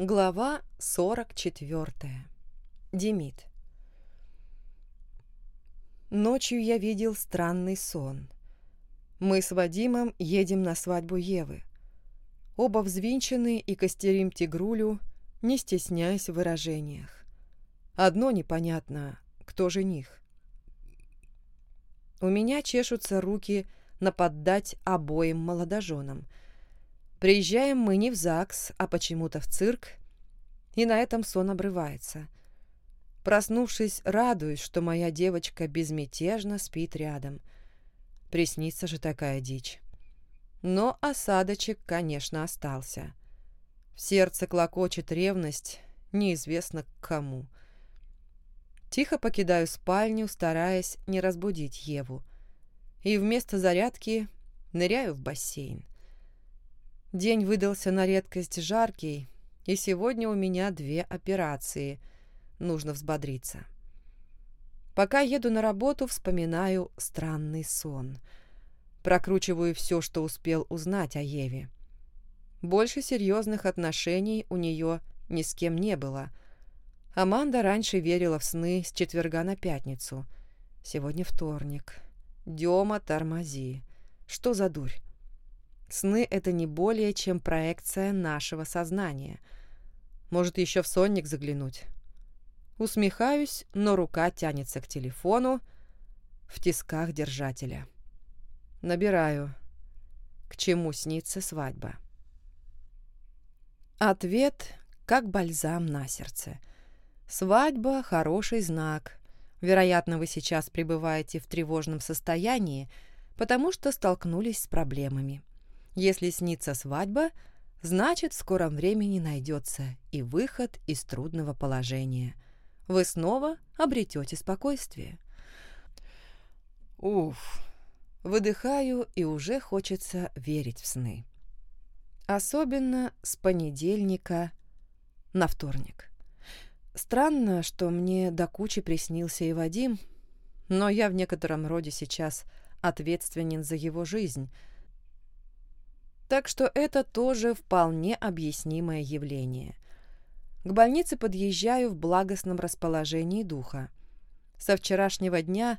Глава 44. Демид. Ночью я видел странный сон. Мы с Вадимом едем на свадьбу Евы. Оба взвинчены и костерим тигрулю, не стесняясь в выражениях. Одно непонятно, кто жених. У меня чешутся руки наподдать обоим молодоженам – Приезжаем мы не в ЗАГС, а почему-то в цирк, и на этом сон обрывается. Проснувшись, радуюсь, что моя девочка безмятежно спит рядом. Приснится же такая дичь. Но осадочек, конечно, остался. В сердце клокочет ревность, неизвестно к кому. Тихо покидаю спальню, стараясь не разбудить Еву. И вместо зарядки ныряю в бассейн. День выдался на редкость жаркий, и сегодня у меня две операции. Нужно взбодриться. Пока еду на работу, вспоминаю странный сон. Прокручиваю все, что успел узнать о Еве. Больше серьезных отношений у нее ни с кем не было. Аманда раньше верила в сны с четверга на пятницу. Сегодня вторник. Дема, тормози. Что за дурь? Сны — это не более, чем проекция нашего сознания. Может, еще в сонник заглянуть. Усмехаюсь, но рука тянется к телефону в тисках держателя. Набираю. К чему снится свадьба? Ответ как бальзам на сердце. Свадьба — хороший знак. Вероятно, вы сейчас пребываете в тревожном состоянии, потому что столкнулись с проблемами. Если снится свадьба, значит, в скором времени найдется и выход из трудного положения. Вы снова обретете спокойствие. Уф, выдыхаю, и уже хочется верить в сны. Особенно с понедельника на вторник. Странно, что мне до кучи приснился и Вадим, но я в некотором роде сейчас ответственен за его жизнь – так что это тоже вполне объяснимое явление. К больнице подъезжаю в благостном расположении духа. Со вчерашнего дня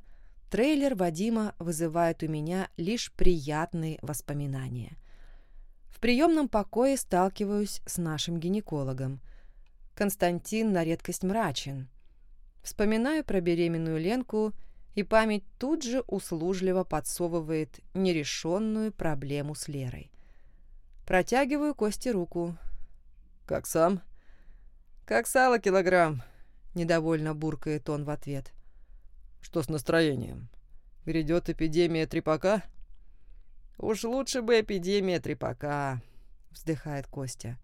трейлер Вадима вызывает у меня лишь приятные воспоминания. В приемном покое сталкиваюсь с нашим гинекологом. Константин на редкость мрачен. Вспоминаю про беременную Ленку, и память тут же услужливо подсовывает нерешенную проблему с Лерой. Протягиваю Косте руку. «Как сам?» «Как сало килограмм», — недовольно буркает он в ответ. «Что с настроением? Грядет эпидемия трепака?» «Уж лучше бы эпидемия трепака», — вздыхает Костя.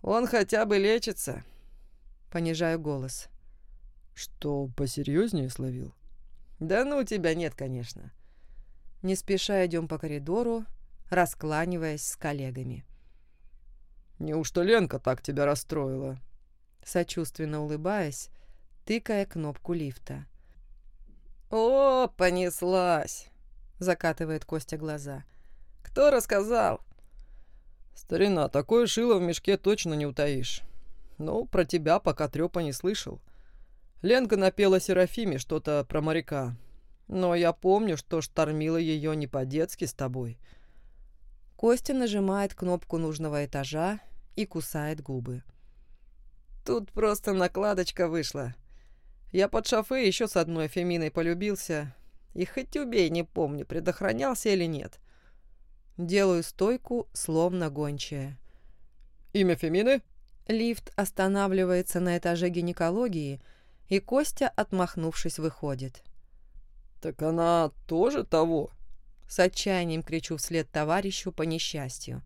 «Он хотя бы лечится». Понижаю голос. «Что, посерьезнее словил?» «Да ну, тебя нет, конечно». Не спеша идем по коридору, раскланиваясь с коллегами. «Неужто Ленка так тебя расстроила?» Сочувственно улыбаясь, тыкая кнопку лифта. «О, понеслась!» — закатывает Костя глаза. «Кто рассказал?» «Старина, такое шило в мешке точно не утаишь. Ну, про тебя пока трёпа не слышал. Ленка напела Серафиме что-то про моряка. Но я помню, что штормила ее не по-детски с тобой. Костя нажимает кнопку нужного этажа и кусает губы. Тут просто накладочка вышла. Я под шофе еще с одной Феминой полюбился, и хоть убей, не помню, предохранялся или нет. Делаю стойку, словно гончая. «Имя Фемины?» Лифт останавливается на этаже гинекологии, и Костя, отмахнувшись, выходит. «Так она тоже того?» С отчаянием кричу вслед товарищу по несчастью.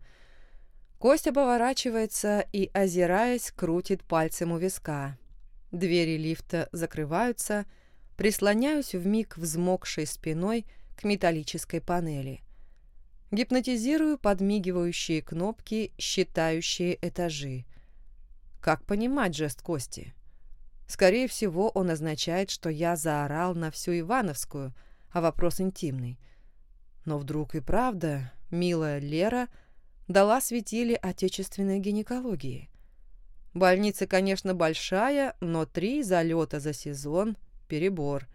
Костя поворачивается и, озираясь, крутит пальцем у виска. Двери лифта закрываются, прислоняюсь вмиг взмокшей спиной к металлической панели. Гипнотизирую подмигивающие кнопки, считающие этажи. Как понимать жест Кости? Скорее всего, он означает, что я заорал на всю Ивановскую, а вопрос интимный – но вдруг и правда милая Лера дала светили отечественной гинекологии. Больница, конечно, большая, но три залета за сезон – перебор.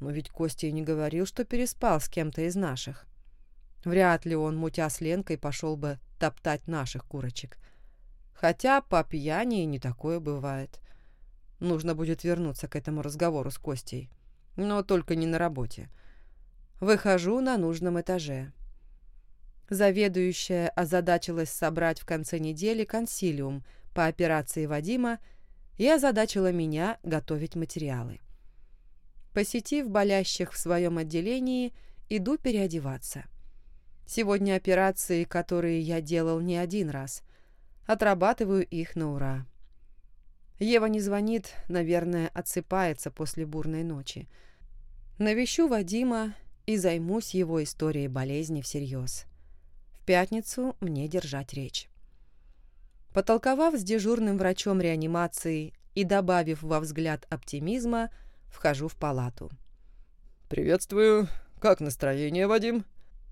Но ведь Костя и не говорил, что переспал с кем-то из наших. Вряд ли он, мутя с Ленкой, пошел бы топтать наших курочек. Хотя по пьяни не такое бывает. Нужно будет вернуться к этому разговору с Костей. Но только не на работе. Выхожу на нужном этаже. Заведующая озадачилась собрать в конце недели консилиум по операции Вадима и озадачила меня готовить материалы. Посетив болящих в своем отделении, иду переодеваться. Сегодня операции, которые я делал не один раз. Отрабатываю их на ура. Ева не звонит, наверное, отсыпается после бурной ночи. Навещу Вадима и займусь его историей болезни всерьез. В пятницу мне держать речь. Потолковав с дежурным врачом реанимации и добавив во взгляд оптимизма, вхожу в палату. «Приветствую. Как настроение, Вадим?»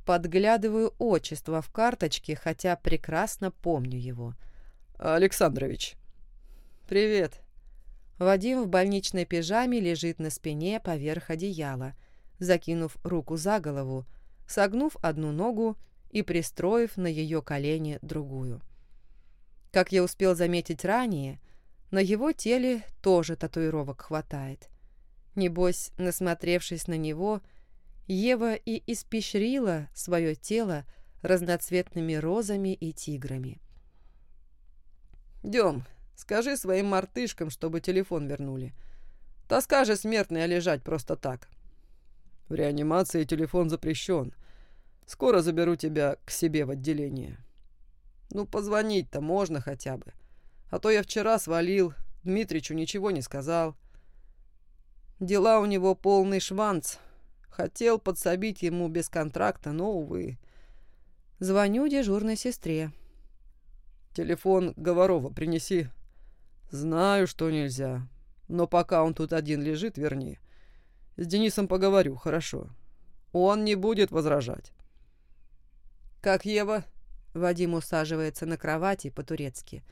Подглядываю отчество в карточке, хотя прекрасно помню его. «Александрович». «Привет». Вадим в больничной пижаме лежит на спине поверх одеяла, закинув руку за голову, согнув одну ногу и пристроив на ее колени другую. Как я успел заметить ранее, на его теле тоже татуировок хватает. Небось, насмотревшись на него, Ева и испещрила свое тело разноцветными розами и тиграми. «Дем, скажи своим мартышкам, чтобы телефон вернули. Тоска же смертная лежать просто так. В реанимации телефон запрещен. Скоро заберу тебя к себе в отделение. Ну, позвонить-то можно хотя бы. А то я вчера свалил, Дмитричу ничего не сказал. Дела у него полный шванц. Хотел подсобить ему без контракта, но, увы. Звоню дежурной сестре. Телефон Говорова принеси. Знаю, что нельзя. Но пока он тут один лежит, верни. С Денисом поговорю, хорошо. Он не будет возражать. «Как Ева?» Вадим усаживается на кровати по-турецки.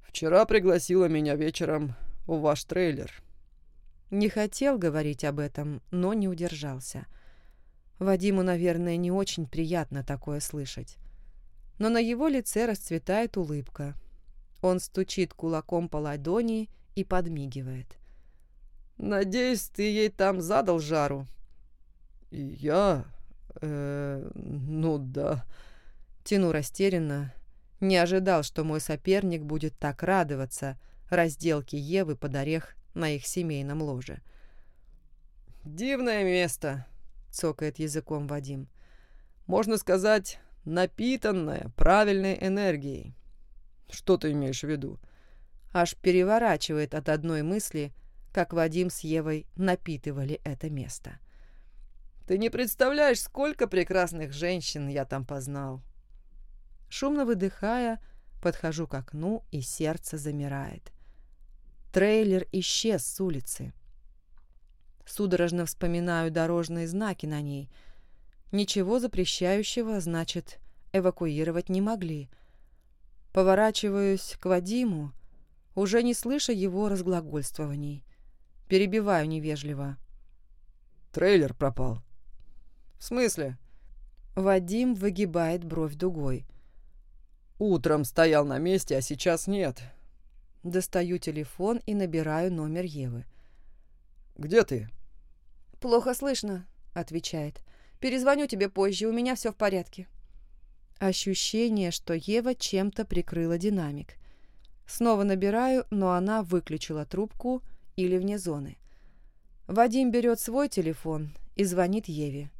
«Вчера пригласила меня вечером в ваш трейлер». Не хотел говорить об этом, но не удержался. Вадиму, наверное, не очень приятно такое слышать. Но на его лице расцветает улыбка. Он стучит кулаком по ладони и подмигивает. «Надеюсь, ты ей там задал жару?» «Я? Э, ну да». Тяну растерянно. Не ожидал, что мой соперник будет так радоваться разделке Евы под орех на их семейном ложе. «Дивное место», — цокает языком Вадим. «Можно сказать, напитанное правильной энергией. Что ты имеешь в виду?» Аж переворачивает от одной мысли, как Вадим с Евой напитывали это место. «Ты не представляешь, сколько прекрасных женщин я там познал. Шумно выдыхая, подхожу к окну, и сердце замирает. Трейлер исчез с улицы. Судорожно вспоминаю дорожные знаки на ней. Ничего запрещающего, значит, эвакуировать не могли. Поворачиваюсь к Вадиму, уже не слыша его разглагольствований. Перебиваю невежливо. «Трейлер пропал». «В смысле?» Вадим выгибает бровь дугой. Утром стоял на месте, а сейчас нет. Достаю телефон и набираю номер Евы. «Где ты?» «Плохо слышно», — отвечает. «Перезвоню тебе позже, у меня все в порядке». Ощущение, что Ева чем-то прикрыла динамик. Снова набираю, но она выключила трубку или вне зоны. Вадим берет свой телефон и звонит Еве.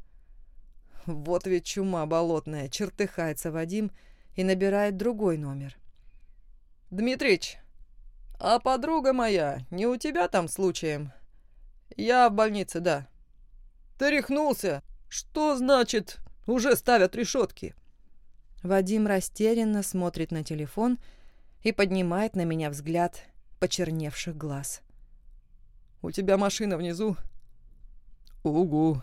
«Вот ведь чума болотная!» — чертыхается Вадим — и набирает другой номер. «Дмитрич, а подруга моя не у тебя там случаем?» «Я в больнице, да». «Ты рехнулся? Что значит, уже ставят решетки?» Вадим растерянно смотрит на телефон и поднимает на меня взгляд почерневших глаз. «У тебя машина внизу?» «Угу»,